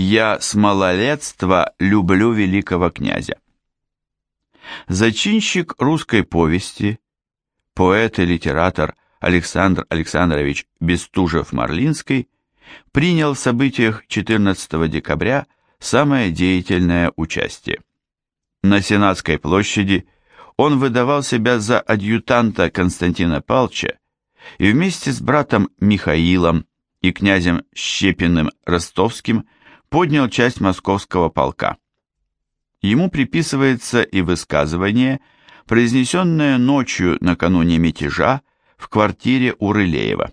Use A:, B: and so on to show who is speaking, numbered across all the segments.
A: «Я с малолетства люблю великого князя». Зачинщик русской повести, поэт и литератор Александр Александрович Бестужев-Марлинский принял в событиях 14 декабря самое деятельное участие. На Сенатской площади он выдавал себя за адъютанта Константина Палча и вместе с братом Михаилом и князем Щепиным Ростовским поднял часть московского полка. Ему приписывается и высказывание, произнесенное ночью накануне мятежа в квартире у Рылеева.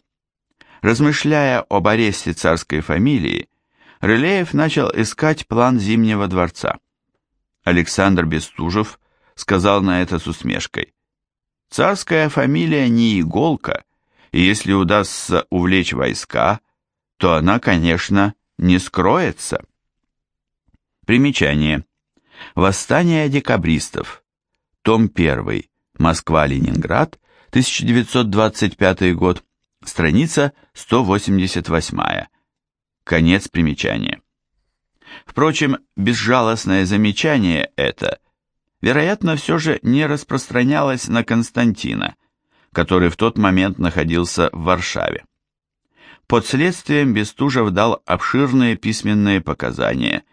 A: Размышляя об аресте царской фамилии, Рылеев начал искать план Зимнего дворца. Александр Бестужев сказал на это с усмешкой. «Царская фамилия не иголка, и если удастся увлечь войска, то она, конечно, не скроется». Примечание. Восстание декабристов. Том 1. Москва-Ленинград, 1925 год. Страница 188. Конец примечания. Впрочем, безжалостное замечание это, вероятно, все же не распространялось на Константина, который в тот момент находился в Варшаве. Под следствием Бестужев дал обширные письменные показания,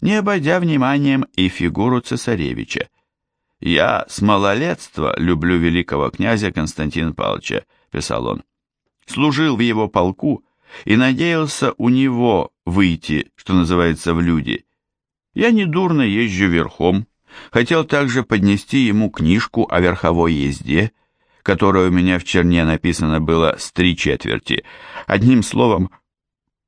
A: не обойдя вниманием и фигуру цесаревича. «Я с малолетства люблю великого князя Константина Павловича», — писал он. «Служил в его полку и надеялся у него выйти, что называется, в люди. Я недурно езжу верхом, хотел также поднести ему книжку о верховой езде, которая у меня в черне написано было с три четверти. Одним словом,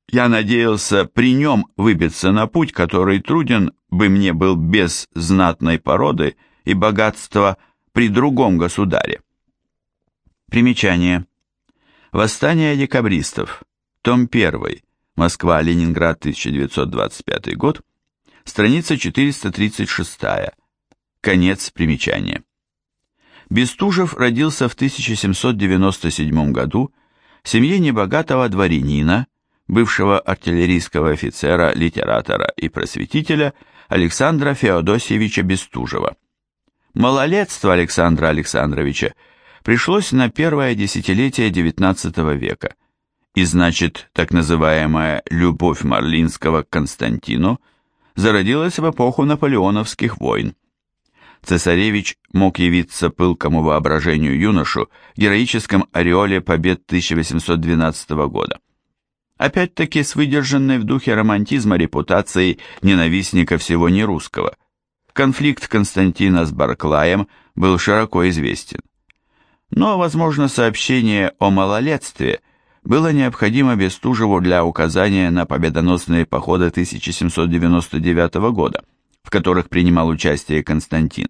A: я надеялся при нем выбиться на путь, который труден бы мне был без знатной породы и богатства при другом государе. Примечание. Восстание декабристов. Том 1. Москва, Ленинград, 1925 год. Страница 436. Конец примечания. Бестужев родился в 1797 году в семье небогатого дворянина, бывшего артиллерийского офицера, литератора и просветителя Александра Феодосьевича Бестужева. Малолетство Александра Александровича пришлось на первое десятилетие XIX века – и значит, так называемая «любовь Марлинского к Константину» зародилась в эпоху наполеоновских войн. Цесаревич мог явиться пылкому воображению юношу в героическом ореоле побед 1812 года. Опять-таки с выдержанной в духе романтизма репутацией ненавистника всего нерусского. Конфликт Константина с Барклаем был широко известен. Но, возможно, сообщение о малолетстве – было необходимо Бестужеву для указания на победоносные походы 1799 года, в которых принимал участие Константин.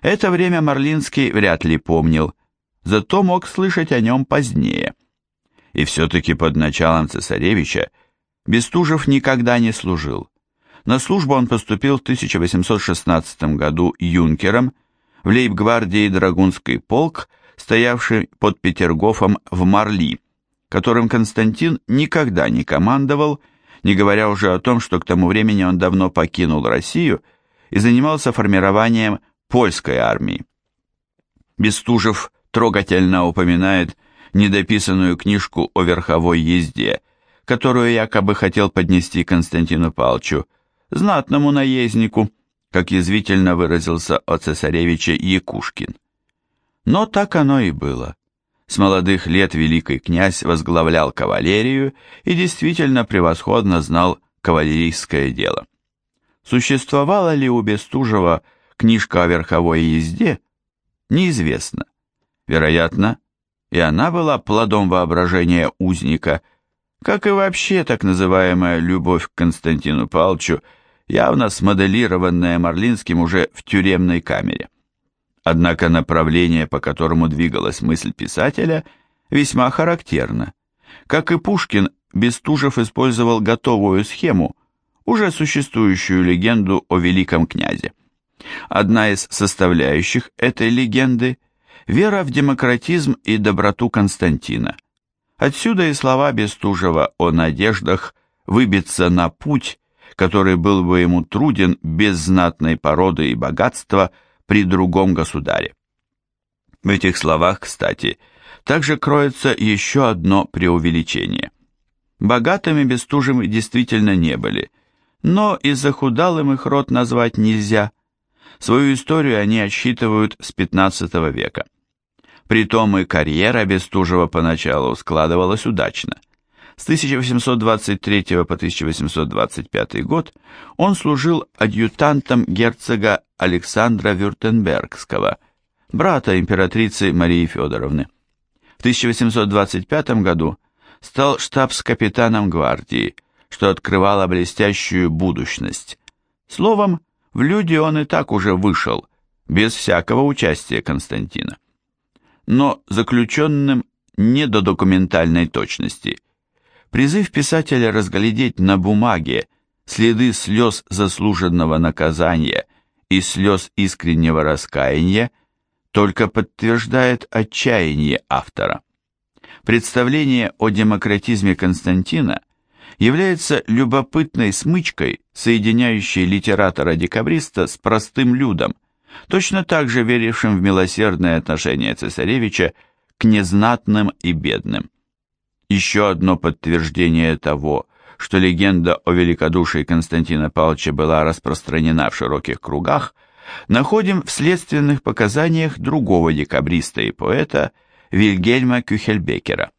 A: Это время Марлинский вряд ли помнил, зато мог слышать о нем позднее. И все-таки под началом цесаревича Бестужев никогда не служил. На службу он поступил в 1816 году юнкером в лейб-гвардии Драгунский полк, стоявший под Петергофом в Марли, которым Константин никогда не командовал, не говоря уже о том, что к тому времени он давно покинул Россию и занимался формированием польской армии. Бестужев трогательно упоминает недописанную книжку о верховой езде, которую якобы хотел поднести Константину Палчу, знатному наезднику, как язвительно выразился о цесаревиче Якушкин. Но так оно и было. С молодых лет великий князь возглавлял кавалерию и действительно превосходно знал кавалерийское дело. Существовала ли у Бестужева книжка о верховой езде, неизвестно. Вероятно, и она была плодом воображения узника, как и вообще так называемая любовь к Константину Павловичу, явно смоделированная Марлинским уже в тюремной камере. Однако направление, по которому двигалась мысль писателя, весьма характерно. Как и Пушкин, Бестужев использовал готовую схему, уже существующую легенду о великом князе. Одна из составляющих этой легенды – вера в демократизм и доброту Константина. Отсюда и слова Бестужева о надеждах выбиться на путь, который был бы ему труден без знатной породы и богатства при другом государе. В этих словах, кстати, также кроется еще одно преувеличение. Богатыми Бестужевы действительно не были, но и захудалым их род назвать нельзя. Свою историю они отсчитывают с 15 века. Притом и карьера Бестужева поначалу складывалась удачно. С 1823 по 1825 год он служил адъютантом герцога Александра Вюртембергского, брата императрицы Марии Федоровны. В 1825 году стал штабс-капитаном гвардии, что открывало блестящую будущность. Словом, в люди он и так уже вышел, без всякого участия Константина. Но заключенным не до документальной точности. Призыв писателя разглядеть на бумаге следы слез заслуженного наказания и слез искреннего раскаяния только подтверждает отчаяние автора. Представление о демократизме Константина является любопытной смычкой, соединяющей литератора-декабриста с простым людом, точно так же верившим в милосердное отношение цесаревича к незнатным и бедным. Еще одно подтверждение того, что легенда о великодушии Константина Павловича была распространена в широких кругах, находим в следственных показаниях другого декабриста и поэта Вильгельма Кюхельбекера.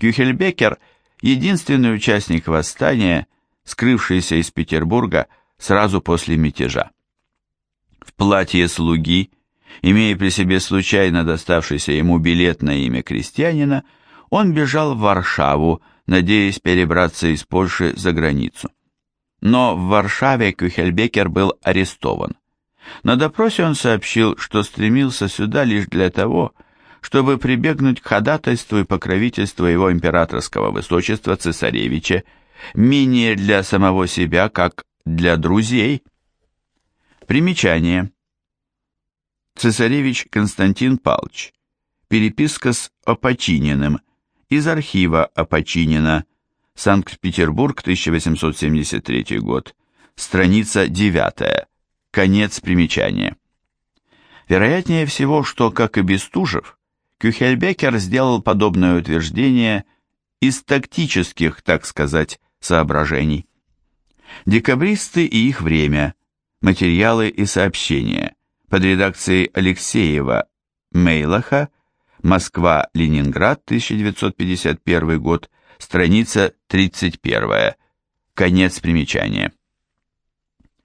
A: Кюхельбекер – единственный участник восстания, скрывшийся из Петербурга сразу после мятежа. В платье слуги, имея при себе случайно доставшийся ему билет на имя крестьянина, он бежал в Варшаву, надеясь перебраться из Польши за границу. Но в Варшаве Кюхельбекер был арестован. На допросе он сообщил, что стремился сюда лишь для того, чтобы прибегнуть к ходатайству и покровительству его императорского высочества цесаревича, менее для самого себя, как для друзей. Примечание. Цесаревич Константин Палч. Переписка с Опочининым. Из архива Опочинина. Санкт-Петербург, 1873 год. Страница 9. Конец примечания. Вероятнее всего, что, как и Бестужев, Кюхельбекер сделал подобное утверждение из тактических, так сказать, соображений. Декабристы и их время. Материалы и сообщения. Под редакцией Алексеева, Мейлаха, Москва, Ленинград, 1951 год, страница 31. Конец примечания.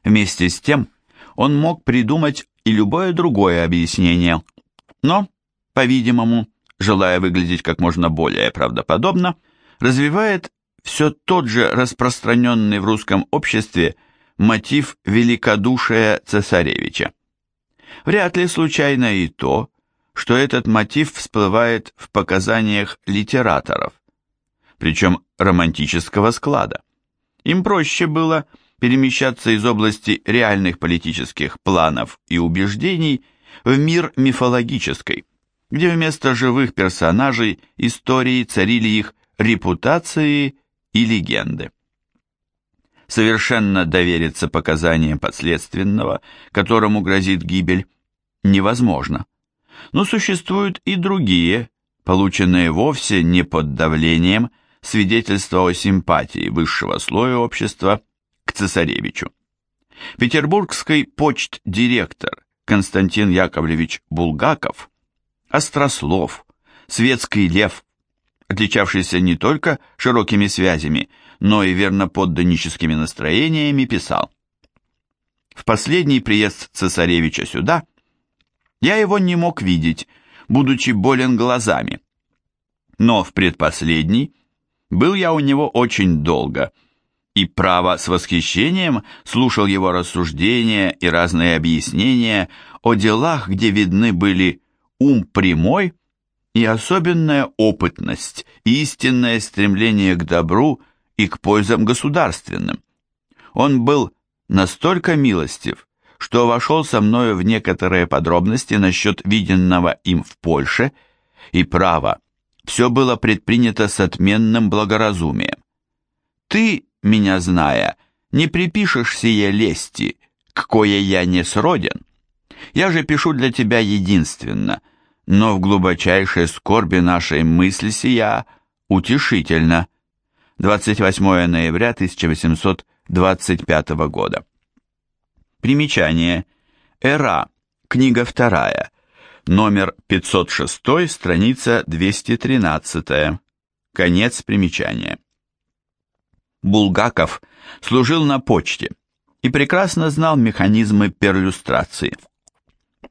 A: Вместе с тем, он мог придумать и любое другое объяснение, но по-видимому, желая выглядеть как можно более правдоподобно, развивает все тот же распространенный в русском обществе мотив великодушия цесаревича. Вряд ли случайно и то, что этот мотив всплывает в показаниях литераторов, причем романтического склада. Им проще было перемещаться из области реальных политических планов и убеждений в мир мифологической, где вместо живых персонажей истории царили их репутации и легенды. Совершенно довериться показаниям подследственного, которому грозит гибель, невозможно. Но существуют и другие, полученные вовсе не под давлением, свидетельства о симпатии высшего слоя общества к цесаревичу. Петербургский почт-директор Константин Яковлевич Булгаков острослов, светский лев, отличавшийся не только широкими связями, но и верноподданническими настроениями, писал. В последний приезд цесаревича сюда я его не мог видеть, будучи болен глазами. Но в предпоследний был я у него очень долго, и право с восхищением слушал его рассуждения и разные объяснения о делах, где видны были ум прямой и особенная опытность, истинное стремление к добру и к пользам государственным. Он был настолько милостив, что вошел со мною в некоторые подробности насчет виденного им в Польше, и право, все было предпринято с отменным благоразумием. Ты, меня зная, не припишешь сие лести, к кое я не сроден. Я же пишу для тебя единственно, но в глубочайшей скорби нашей мысли сия утешительно. 28 ноября 1825 года. Примечание. Эра. Книга вторая. Номер 506, страница 213. Конец примечания. Булгаков служил на почте и прекрасно знал механизмы перлюстрации.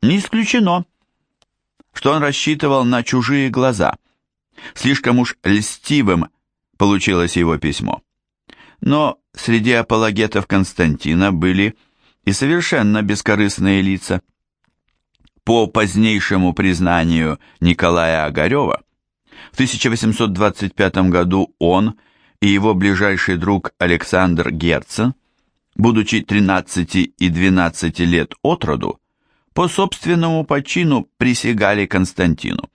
A: Не исключено, что он рассчитывал на чужие глаза. Слишком уж льстивым получилось его письмо. Но среди апологетов Константина были и совершенно бескорыстные лица. По позднейшему признанию Николая Огарева, в 1825 году он и его ближайший друг Александр Герцен, будучи 13 и 12 лет от роду, по собственному почину присягали Константину.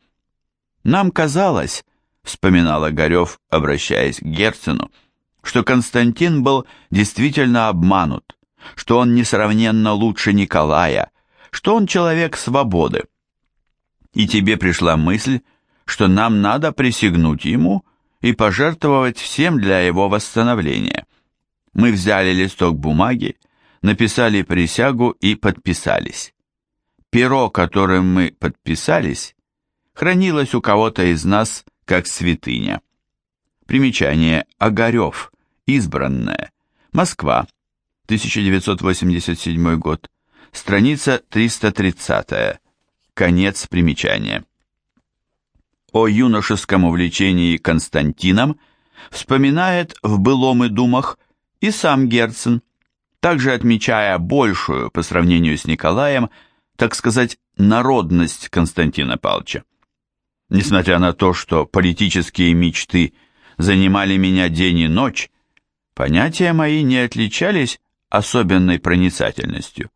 A: «Нам казалось, — вспоминал Огарев, обращаясь к Герцену, — что Константин был действительно обманут, что он несравненно лучше Николая, что он человек свободы. И тебе пришла мысль, что нам надо присягнуть ему и пожертвовать всем для его восстановления. Мы взяли листок бумаги, написали присягу и подписались. Перо, которым мы подписались, хранилось у кого-то из нас как святыня. Примечание Огарев, избранное, Москва, 1987 год, страница 330, конец примечания. О юношеском увлечении Константином вспоминает в «Былом и думах» и сам Герцен, также отмечая большую по сравнению с Николаем так сказать, народность Константина Павловича. Несмотря на то, что политические мечты занимали меня день и ночь, понятия мои не отличались особенной проницательностью.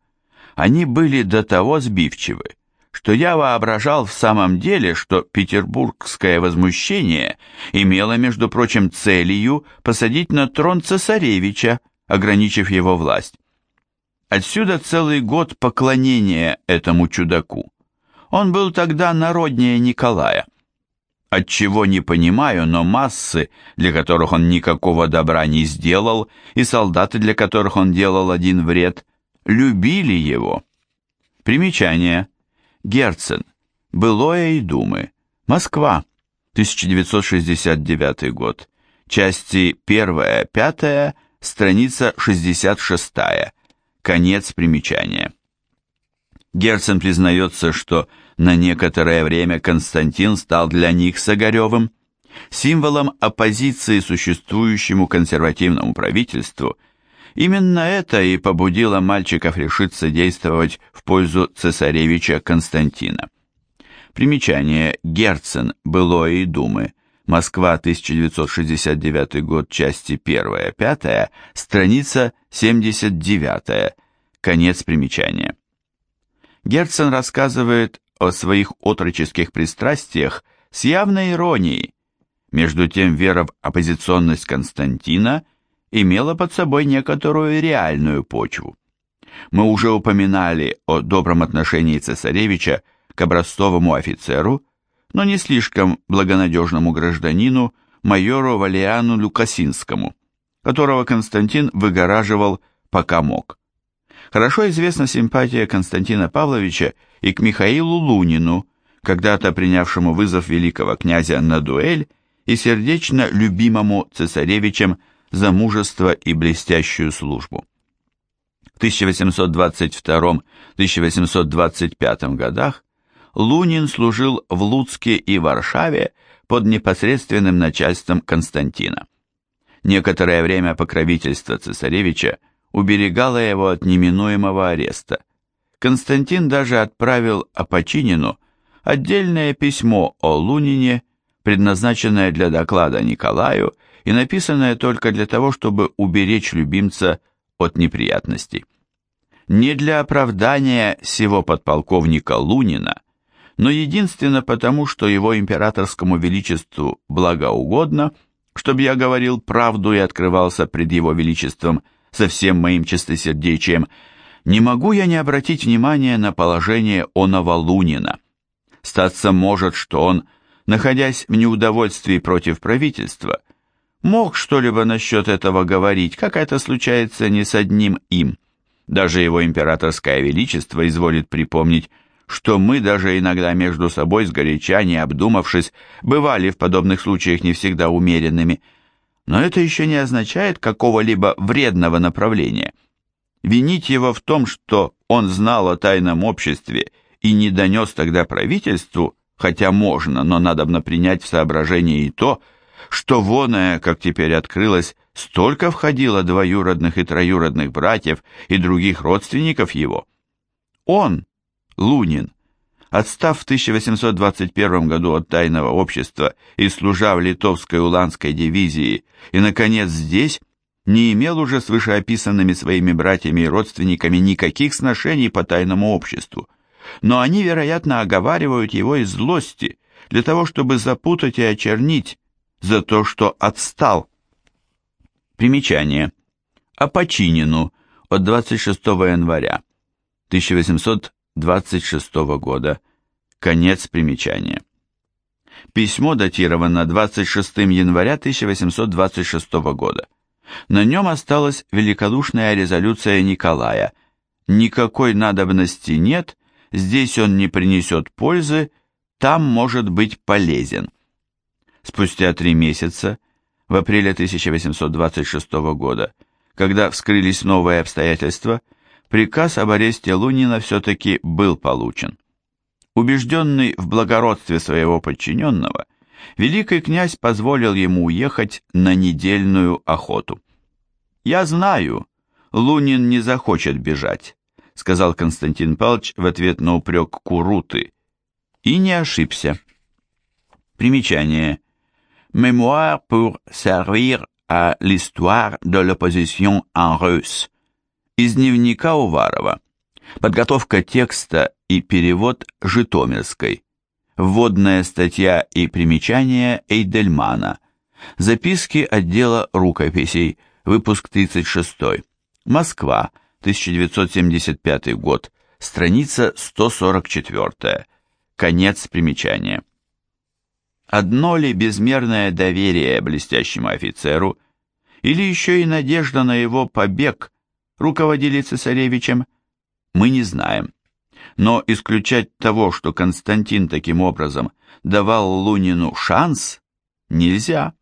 A: Они были до того сбивчивы, что я воображал в самом деле, что петербургское возмущение имело, между прочим, целью посадить на трон цесаревича, ограничив его власть. Отсюда целый год поклонения этому чудаку. Он был тогда народнее Николая. Отчего не понимаю, но массы, для которых он никакого добра не сделал, и солдаты, для которых он делал один вред, любили его. Примечание. Герцен. Былое и думы. Москва. 1969 год. Части 1-5, страница 66. Конец примечания. Герцен признается, что на некоторое время Константин стал для них с Огаревым символом оппозиции существующему консервативному правительству. Именно это и побудило мальчиков решиться действовать в пользу цесаревича Константина. Примечание Герцен, Былое и Думы, Москва, 1969 год, части 1-5, страница 79, конец примечания. Герцен рассказывает о своих отроческих пристрастиях с явной иронией. Между тем вера в оппозиционность Константина имела под собой некоторую реальную почву. Мы уже упоминали о добром отношении цесаревича к образцовому офицеру, но не слишком благонадежному гражданину, майору Валиану Люкасинскому, которого Константин выгораживал пока мог. Хорошо известна симпатия Константина Павловича и к Михаилу Лунину, когда-то принявшему вызов великого князя на дуэль и сердечно любимому цесаревичем за мужество и блестящую службу. В 1822-1825 годах Лунин служил в Луцке и Варшаве под непосредственным начальством Константина. Некоторое время покровительство цесаревича уберегало его от неминуемого ареста. Константин даже отправил Апочинину отдельное письмо о Лунине, предназначенное для доклада Николаю и написанное только для того, чтобы уберечь любимца от неприятностей. Не для оправдания всего подполковника Лунина, но единственно потому, что его императорскому величеству благоугодно, чтобы я говорил правду и открывался пред его величеством со всем моим чистосердечием, не могу я не обратить внимания на положение оного Лунина. Статься может, что он, находясь в неудовольствии против правительства, мог что-либо насчет этого говорить, как это случается не с одним им. Даже его императорское величество изволит припомнить, что мы даже иногда между собой сгоряча, не обдумавшись, бывали в подобных случаях не всегда умеренными. Но это еще не означает какого-либо вредного направления. Винить его в том, что он знал о тайном обществе и не донес тогда правительству, хотя можно, но надобно принять в соображение и то, что воная, как теперь открылось, столько входило двоюродных и троюродных братьев и других родственников его. Он, Лунин, отстав в 1821 году от тайного общества и служа в литовской уланской дивизии, и, наконец, здесь, не имел уже с вышеописанными своими братьями и родственниками никаких сношений по тайному обществу, но они, вероятно, оговаривают его из злости, для того, чтобы запутать и очернить за то, что отстал. Примечание. О Починину от 26 января 1826 года. Конец примечания. Письмо датировано 26 января 1826 года. На нем осталась великодушная резолюция Николая. Никакой надобности нет, здесь он не принесет пользы, там может быть полезен. Спустя три месяца, в апреле 1826 года, когда вскрылись новые обстоятельства, приказ об аресте Лунина все-таки был получен. Убежденный в благородстве своего подчиненного, великий князь позволил ему уехать на недельную охоту. «Я знаю, Лунин не захочет бежать», сказал Константин Павлович в ответ на упрек Куруты, и не ошибся. Примечание. Mémoire pour servir à l'histoire de l'opposition en russe. Из дневника Уварова. Подготовка текста и перевод Житомирской. Вводная статья и примечание Эйдельмана. Записки отдела рукописей. Выпуск 36. Москва. 1975 год. Страница 144. Конец примечания. Одно ли безмерное доверие блестящему офицеру, или еще и надежда на его побег руководили цесаревичем, мы не знаем. Но исключать того, что Константин таким образом давал Лунину шанс, нельзя.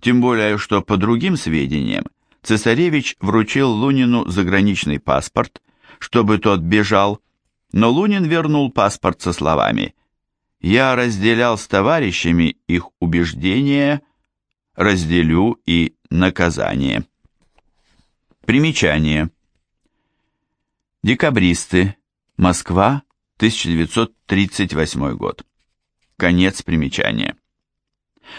A: Тем более, что по другим сведениям, цесаревич вручил Лунину заграничный паспорт, чтобы тот бежал, но Лунин вернул паспорт со словами «Я разделял с товарищами их убеждения, разделю и наказание». Примечание. Декабристы. Москва, 1938 год. Конец примечания.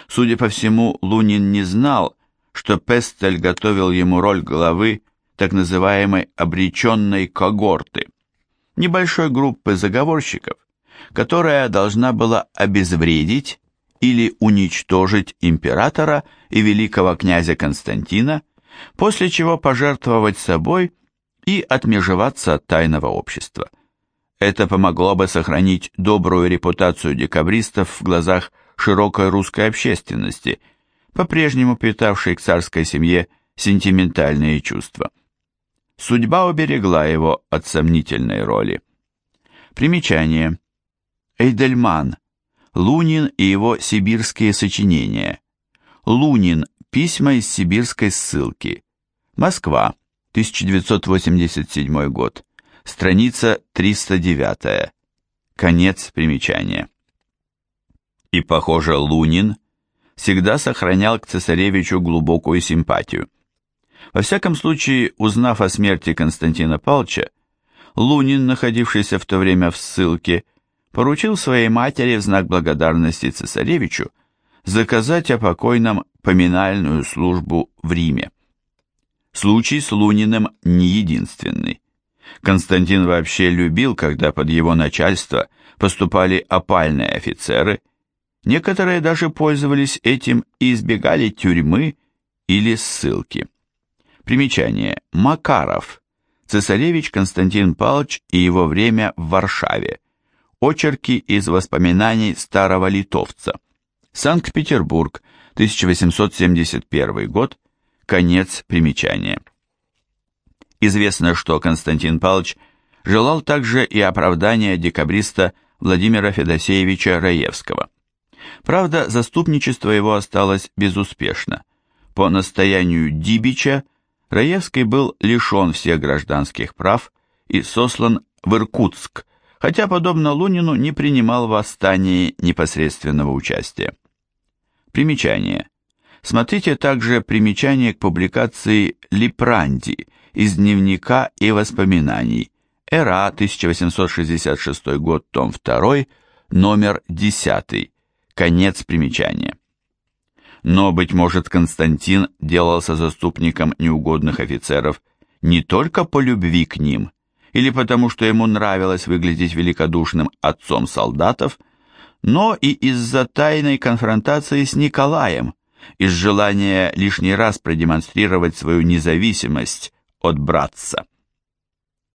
A: Судя по всему, Лунин не знал, что Пестель готовил ему роль главы так называемой обреченной когорты, небольшой группы заговорщиков, которая должна была обезвредить или уничтожить императора и великого князя Константина, после чего пожертвовать собой и отмежеваться от тайного общества. Это помогло бы сохранить добрую репутацию декабристов в глазах широкой русской общественности, по-прежнему питавшей к царской семье сентиментальные чувства. Судьба уберегла его от сомнительной роли. Примечание. Эйдельман. Лунин и его сибирские сочинения. Лунин. Письма из сибирской ссылки. Москва. 1987 год, страница 309, конец примечания. И, похоже, Лунин всегда сохранял к цесаревичу глубокую симпатию. Во всяком случае, узнав о смерти Константина Павловича, Лунин, находившийся в то время в ссылке, поручил своей матери в знак благодарности цесаревичу заказать о покойном поминальную службу в Риме. Случай с Луниным не единственный. Константин вообще любил, когда под его начальство поступали опальные офицеры, некоторые даже пользовались этим и избегали тюрьмы или ссылки. Примечание. Макаров. Цесаревич Константин Павлович и его время в Варшаве. Очерки из воспоминаний старого литовца. Санкт-Петербург, 1871 год. Конец примечания. Известно, что Константин Павлович желал также и оправдания декабриста Владимира Федосеевича Раевского. Правда, заступничество его осталось безуспешно. По настоянию Дибича Раевский был лишен всех гражданских прав и сослан в Иркутск, хотя, подобно Лунину, не принимал в восстании непосредственного участия. Примечание. Смотрите также примечание к публикации Липранди из дневника и воспоминаний. Эра, 1866 год, том 2, номер 10. Конец примечания. Но, быть может, Константин делался заступником неугодных офицеров не только по любви к ним, или потому что ему нравилось выглядеть великодушным отцом солдатов, но и из-за тайной конфронтации с Николаем, из желания лишний раз продемонстрировать свою независимость от братца.